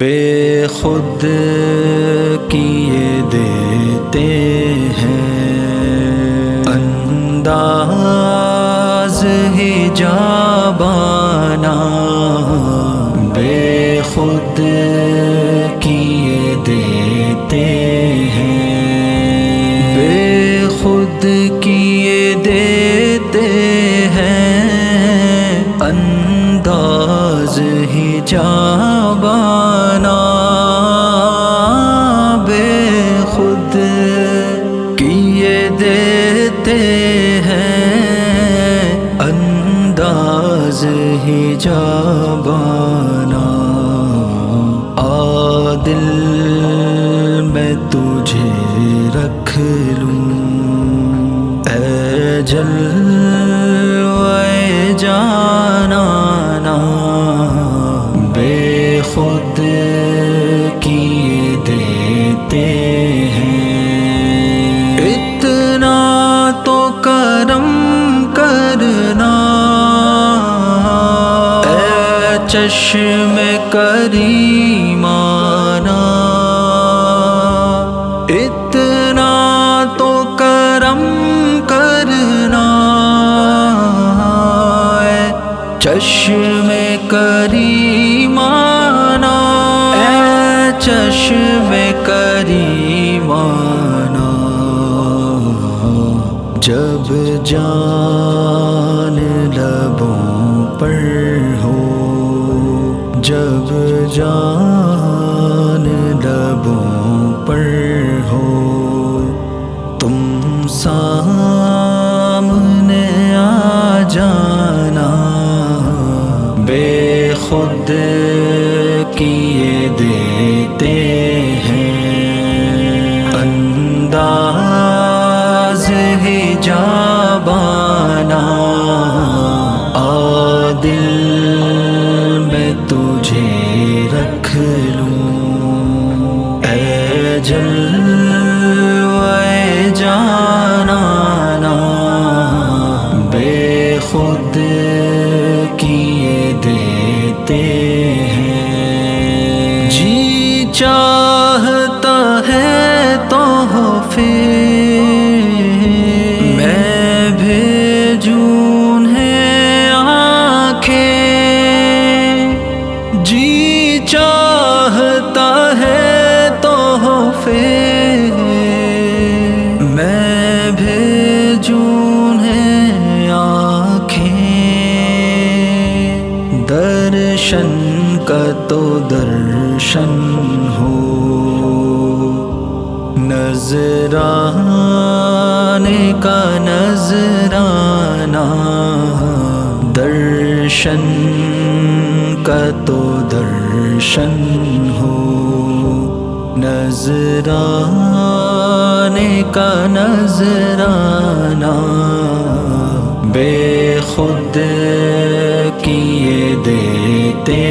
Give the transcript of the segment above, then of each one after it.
بے خود کیے دیتے ہیں۔ انداز ہی جابانا بے خود کیے دیتے ہیں۔ بے خود کیے دیتے ہیں۔ انداز ہی جابانا جابانا عادل میں تجھے رکھ لوں۔ اے جل جانا بے خود چشم کریمانا اتنا تو کرم کرنا اے چشم کریمانا اے چشم کریمانا جب جان جب جان لبوں پر ہو، تم سامنے آ جانا، بے خود کیے دیتے ہیں۔ انداز ہی جابانا عادل میں تجھے رکھ لوں۔ اے جلوے جانا بے خود کیے دیتے ہیں۔ جی چاہتا ہے تو پھر درشن کا تو درشن ہو۔ نظرانے کا نظرانہ درشن کا تو درشن ہو۔ نظرانے کا نظرانہ بے خود کیے دیتے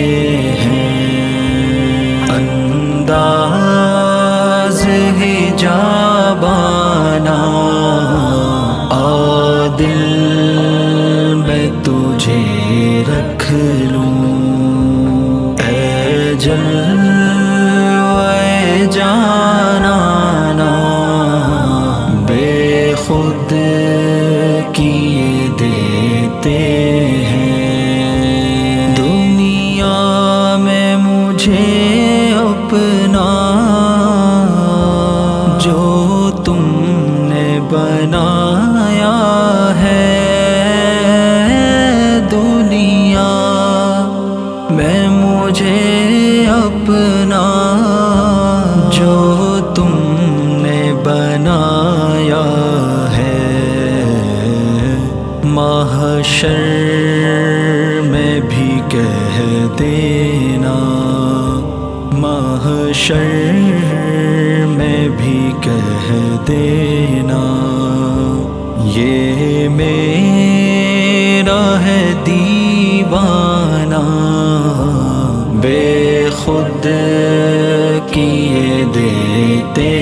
ہیں۔ انداز ہی جابانا عادل میں تجھے رکھ لوں۔ اے جلوے جانا بے خود کیے دیتے ہیں۔ دنیا میں مجھے اپنا جو حشر میں بھی کہہ دینا یہ میرا ہے دیوانہ۔ بے خود کیے دیتے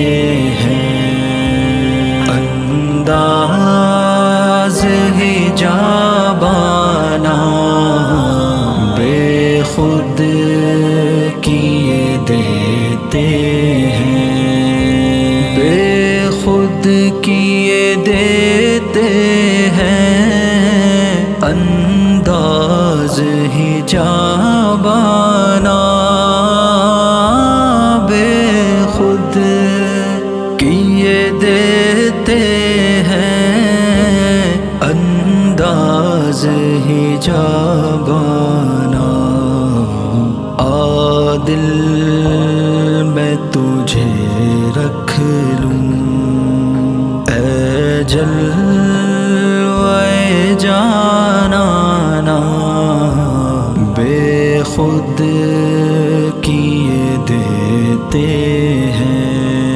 انداز ہی جابانا بے خود کیے دیتے ہیں انداز ہی جابانا عادل میں تجھے رکھ لوں اے جلوے جانا بے خود کیے دیتے ہیں۔